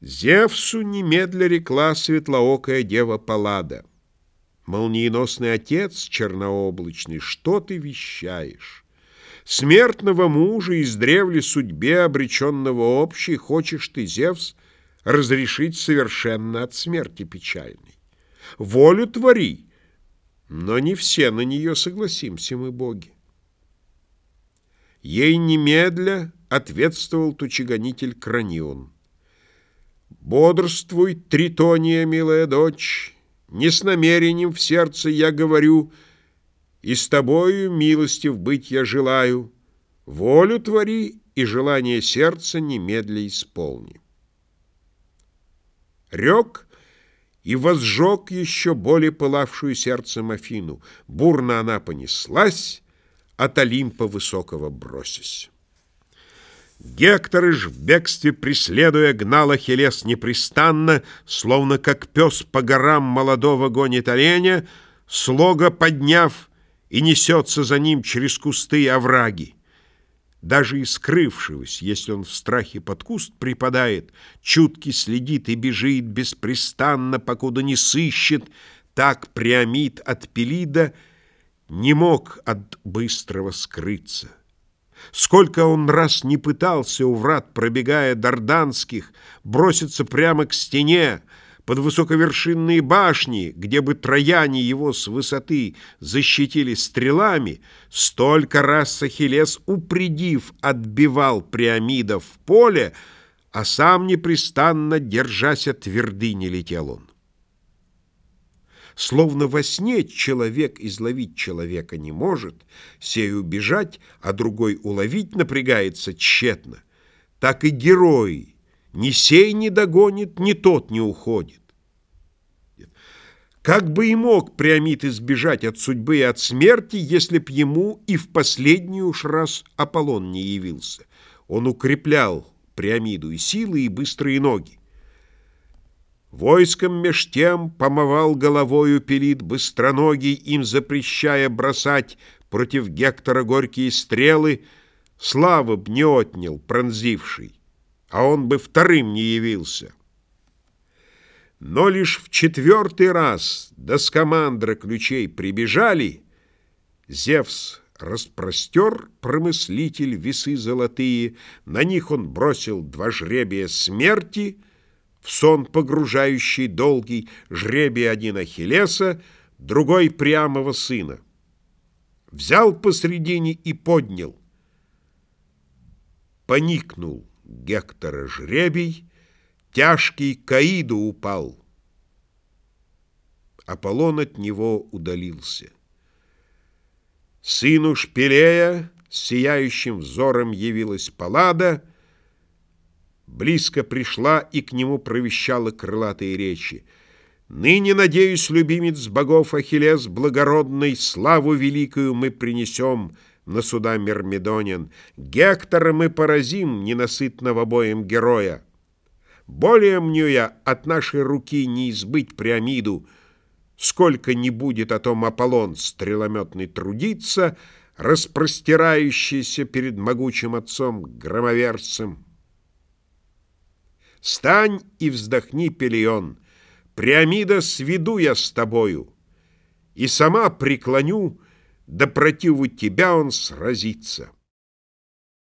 Зевсу немедля рекла светлоокая дева Паллада. Молниеносный отец чернооблачный, что ты вещаешь? Смертного мужа издревле судьбе, обреченного общей, хочешь ты, Зевс, разрешить совершенно от смерти печальной. Волю твори, но не все на нее согласимся мы, боги. Ей немедля ответствовал тучегонитель Кранион. «Бодрствуй, Тритония, милая дочь, не с намерением в сердце я говорю, и с тобою, милостив быть я желаю, волю твори и желание сердца немедля исполни». Рек и возжег еще более пылавшую сердцем Афину. Бурно она понеслась, от Олимпа высокого бросясь. Гектор ж в бегстве преследуя гнал Ахиллес непрестанно, словно как пес по горам молодого гонит оленя, слога подняв и несется за ним через кусты и овраги. Даже и скрывшегося, если он в страхе под куст припадает, чутки следит и бежит беспрестанно, покуда не сыщет, так Приамид от Пелида не мог от быстрого скрыться. Сколько он раз не пытался у врат, пробегая Дарданских, броситься прямо к стене, под высоковершинные башни, где бы трояне его с высоты защитили стрелами, столько раз Ахиллес, упредив, отбивал Приамидов в поле, а сам непрестанно, держась от твердыни, летел он. Словно во сне человек изловить человека не может, сей убежать, а другой уловить напрягается тщетно, так и герой ни сей не догонит, ни тот не уходит. Как бы и мог Приамид избежать от судьбы и от смерти, если б ему и в последний уж раз Аполлон не явился? Он укреплял Приамиду и силы, и быстрые ноги. Войском меж тем помывал головою Пелит быстроногий, им запрещая бросать против Гектора горькие стрелы, славы б не отнял пронзивший, а он бы вторым не явился. Но лишь в четвертый раз до скамандра ключей прибежали, Зевс распростер промыслитель весы золотые, на них он бросил два жребия смерти — в сон погружающий долгий, жребий один Ахиллеса, другой прямого сына. Взял посредине и поднял. Поникнул Гектора жребий, тяжкий Каиду упал. Аполлон от него удалился. Сыну Шпилея сияющим взором явилась Паллада — Близко пришла и к нему провещала крылатые речи. «Ныне, надеюсь, любимец богов Ахиллес благородный, славу великую мы принесем на суда Мирмидонин. Гектора мы поразим, ненасытного боем героя. Более мню я от нашей руки не избыть Приамиду, сколько не будет о том Аполлон стрелометный трудиться, распростирающийся перед могучим отцом громоверцем. Стань и вздохни, Пелион, Приамида сведу я с тобою, И сама преклоню, да противу тебя он сразится.